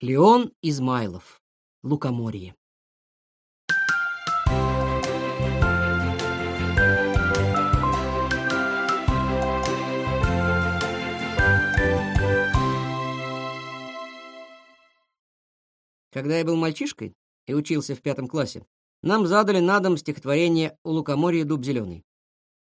Леон Измайлов. Лукоморье. Когда я был мальчишкой и учился в пятом классе, нам задали на дом стихотворение «У лукоморья дуб зеленый».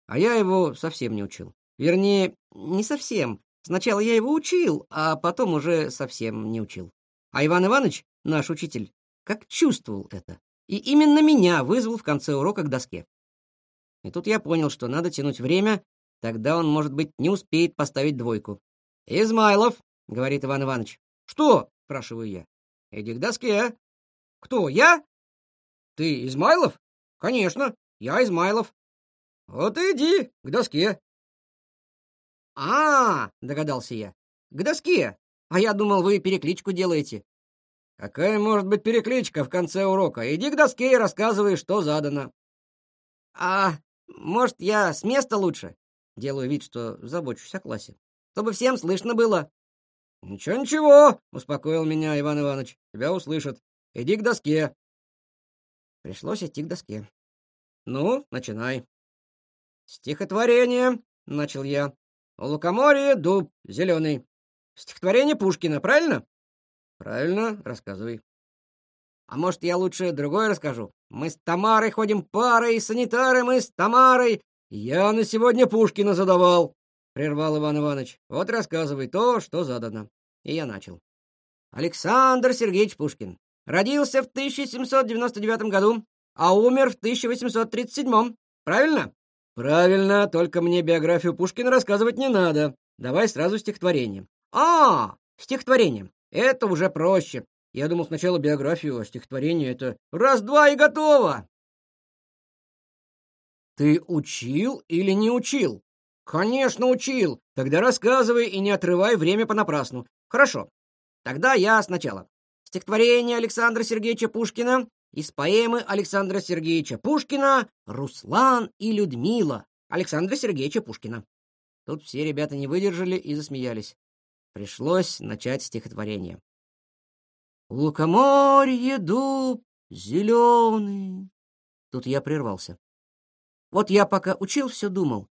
А я его совсем не учил. Вернее, не совсем. Сначала я его учил, а потом уже совсем не учил. А Иван Иванович, наш учитель, как чувствовал это. И именно меня вызвал в конце урока к доске. И тут я понял, что надо тянуть время, тогда он, может быть, не успеет поставить двойку. «Измайлов», — говорит Иван Иванович. «Что?» — спрашиваю я. Иди к доске. Кто, я? Ты Измайлов? Конечно, я Измайлов. Вот иди к доске. А, догадался я. К доске. А я думал, вы перекличку делаете. Какая может быть перекличка в конце урока? Иди к доске и рассказывай, что задано. А, может, я с места лучше? Делаю вид, что забочусь о классе. Чтобы всем слышно было. «Ничего, ничего», — успокоил меня Иван Иванович. «Тебя услышат. Иди к доске». Пришлось идти к доске. «Ну, начинай». «Стихотворение», — начал я. «У лукоморья дуб зеленый». «Стихотворение Пушкина, правильно?» «Правильно, рассказывай». «А может, я лучше другое расскажу? Мы с Тамарой ходим парой, санитары мы с Тамарой. Я на сегодня Пушкина задавал». — прервал Иван Иванович. «Вот рассказывай то, что задано». И я начал. Александр Сергеевич Пушкин родился в 1799 году, а умер в 1837. Правильно? Правильно, только мне биографию Пушкина рассказывать не надо. Давай сразу стихотворение. А, стихотворение. Это уже проще. Я думал сначала биографию, а стихотворение это раз-два и готово. Ты учил или не учил? «Конечно, учил. Тогда рассказывай и не отрывай время понапрасну. Хорошо. Тогда я сначала. Стихотворение Александра Сергеевича Пушкина из поэмы Александра Сергеевича Пушкина «Руслан и Людмила» Александра Сергеевича Пушкина. Тут все ребята не выдержали и засмеялись. Пришлось начать стихотворение. «Лукоморье дуб зеленый». Тут я прервался. Вот я пока учил, все думал.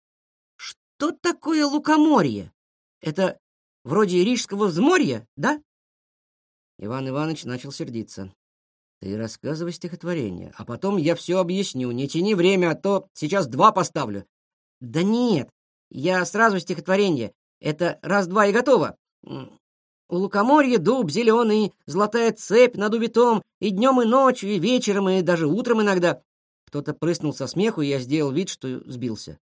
Что такое лукоморье? Это вроде рижского взморья, да? Иван Иванович начал сердиться. Ты рассказывай стихотворение, а потом я все объясню. Не тяни время, а то сейчас два поставлю. Да нет, я сразу стихотворение. Это раз-два и готово. У лукоморья дуб зеленый, золотая цепь над убитом, и днем, и ночью, и вечером, и даже утром иногда. Кто-то прыснул со смеху, и я сделал вид, что сбился.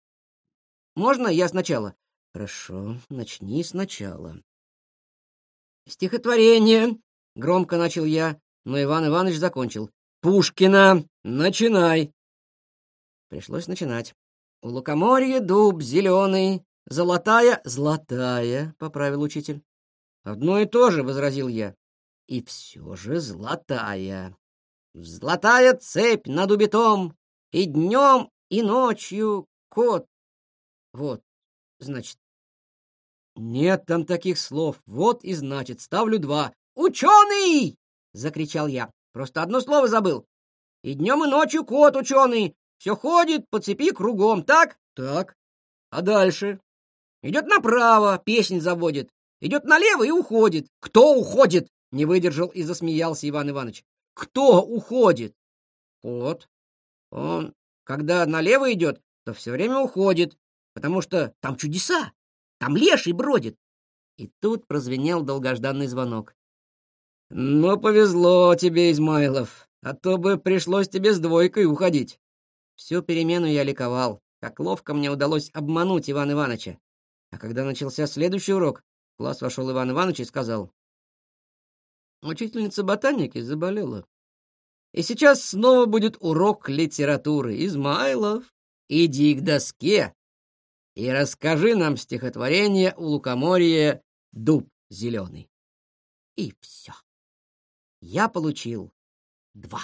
Можно я сначала? Хорошо, начни сначала. Стихотворение, громко начал я, но Иван Иванович закончил. Пушкина, начинай. Пришлось начинать. У лукоморья дуб зеленый, золотая, золотая, поправил учитель. Одно и то же, возразил я. И все же золотая. Золотая цепь над убитом, и днем, и ночью кот вот, значит. Нет там таких слов. Вот и значит. Ставлю два. Ученый! Закричал я. Просто одно слово забыл. И днем, и ночью кот ученый. Все ходит по цепи кругом, так? Так. А дальше? Идет направо, песнь заводит. Идет налево и уходит. Кто уходит? Не выдержал и засмеялся Иван Иванович. Кто уходит? Кот. Он, когда налево идет, то все время уходит потому что там чудеса, там леший бродит. И тут прозвенел долгожданный звонок. «Ну, повезло тебе, Измайлов, а то бы пришлось тебе с двойкой уходить». Всю перемену я ликовал, как ловко мне удалось обмануть Ивана Ивановича. А когда начался следующий урок, в класс вошел Иван Иванович и сказал, «Учительница ботаники заболела. И сейчас снова будет урок литературы. Измайлов, иди к доске и расскажи нам стихотворение у лукоморья «Дуб зеленый». И все. Я получил два.